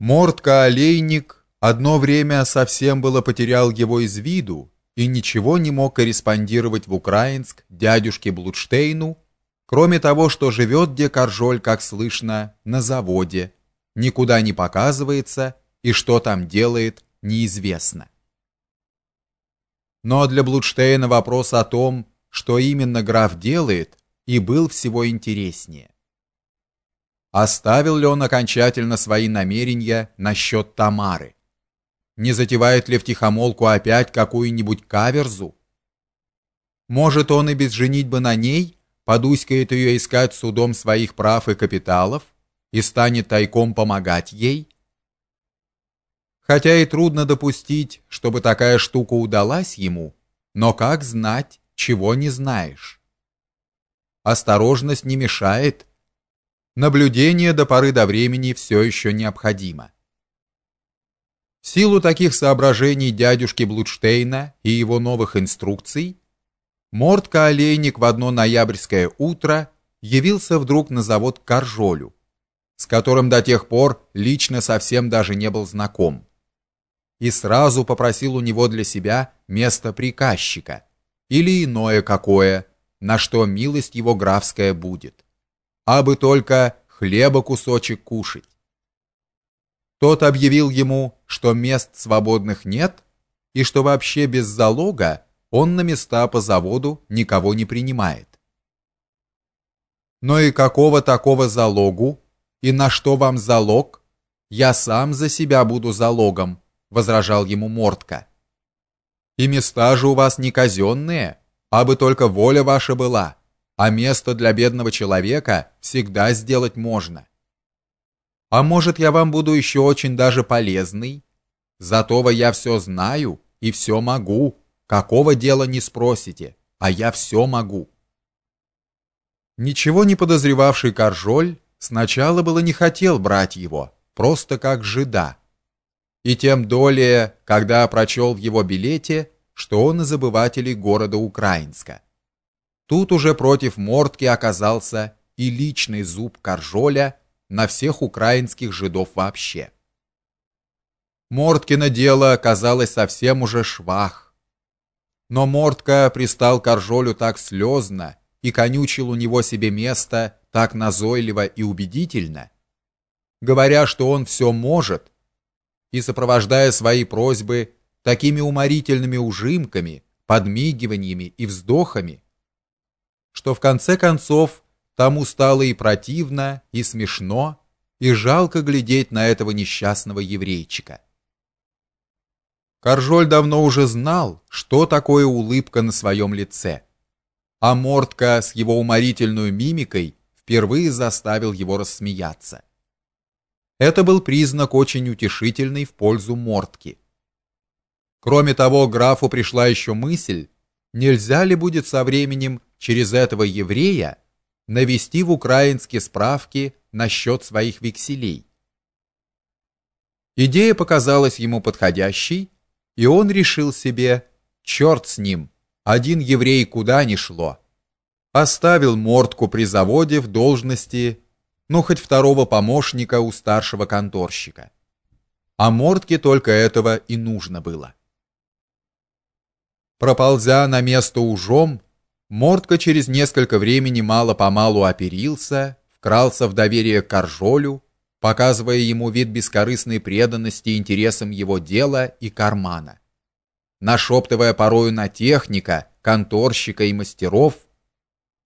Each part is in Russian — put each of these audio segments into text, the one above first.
Мортка-олейник одно время совсем было потерял его из виду и ничего не мог корреспондировать в Украинск дядюшке Блудштейну, кроме того, что живет где Коржоль, как слышно, на заводе, никуда не показывается и что там делает, неизвестно. Но для Блудштейна вопрос о том, что именно граф делает, и был всего интереснее. Оставил ли он окончательно свои намерения насчет Тамары? Не затевает ли втихомолку опять какую-нибудь каверзу? Может, он и без женитьбы на ней подуськает ее искать судом своих прав и капиталов и станет тайком помогать ей? Хотя и трудно допустить, чтобы такая штука удалась ему, но как знать, чего не знаешь? Осторожность не мешает, наблюдение до поры до времени все еще необходимо. В силу таких соображений дядюшки Блудштейна и его новых инструкций, Мортка Олейник в одно ноябрьское утро явился вдруг на завод к Коржолю, с которым до тех пор лично совсем даже не был знаком, и сразу попросил у него для себя место приказчика или иное какое, на что милость его графская будет а бы только хлеба кусочек кушать. Тот объявил ему, что мест свободных нет и что вообще без залога он на места по заводу никого не принимает. Но и какого такого залогу? И на что вам залог? Я сам за себя буду залогом, возражал ему Мортка. И места же у вас не казенные, а бы только воля ваша была а место для бедного человека всегда сделать можно. А может, я вам буду еще очень даже полезный? Зато во я все знаю и все могу. Какого дела не спросите, а я все могу. Ничего не подозревавший Каржоль сначала было не хотел брать его, просто как жида. И тем долее, когда прочел в его билете, что он из обывателей города Украинска. Тут уже против Мортки оказался и личный зуб Каржоля на всех украинских жидов вообще. Морткино дело оказалось совсем уже швах. Но Мортка пристал Каржолю так слезно и конючил у него себе место так назойливо и убедительно, говоря, что он все может, и сопровождая свои просьбы такими уморительными ужимками, подмигиваниями и вздохами, что в конце концов тому стало и противно, и смешно, и жалко глядеть на этого несчастного еврейчика. Каржоль давно уже знал, что такое улыбка на своем лице, а Мортка с его уморительной мимикой впервые заставил его рассмеяться. Это был признак очень утешительный в пользу Мортки. Кроме того, графу пришла еще мысль, нельзя ли будет со временем через этого еврея навести в украинские справки насчет своих векселей. Идея показалась ему подходящей, и он решил себе: черт с ним, один еврей куда ни шло. Оставил мортку при заводе в должности, ну хоть второго помощника у старшего конторщика. А мортке только этого и нужно было. Проползя на место ужом, Мортко через несколько времени мало-помалу оперился, вкрался в доверие к Каржолю, показывая ему вид бескорыстной преданности интересам его дела и кармана. Нашептывая порою на техника, конторщика и мастеров,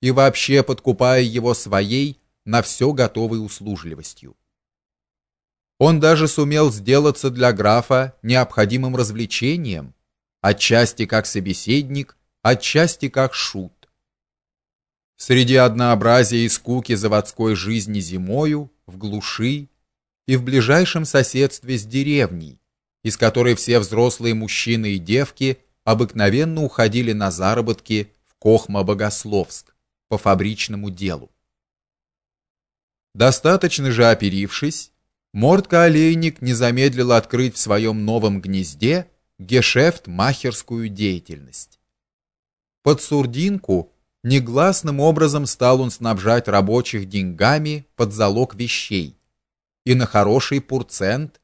и вообще подкупая его своей на все готовой услужливостью. Он даже сумел сделаться для графа необходимым развлечением, отчасти как собеседник, отчасти как шут. Среди однообразия и скуки заводской жизни зимою, в глуши и в ближайшем соседстве с деревней, из которой все взрослые мужчины и девки обыкновенно уходили на заработки в Кохма-Богословск по фабричному делу. Достаточно же оперившись, Мортка-олейник не замедлил открыть в своем новом гнезде гешефт-махерскую деятельность. Под сурдинку негласным образом стал он снабжать рабочих деньгами под залог вещей. И на хороший процент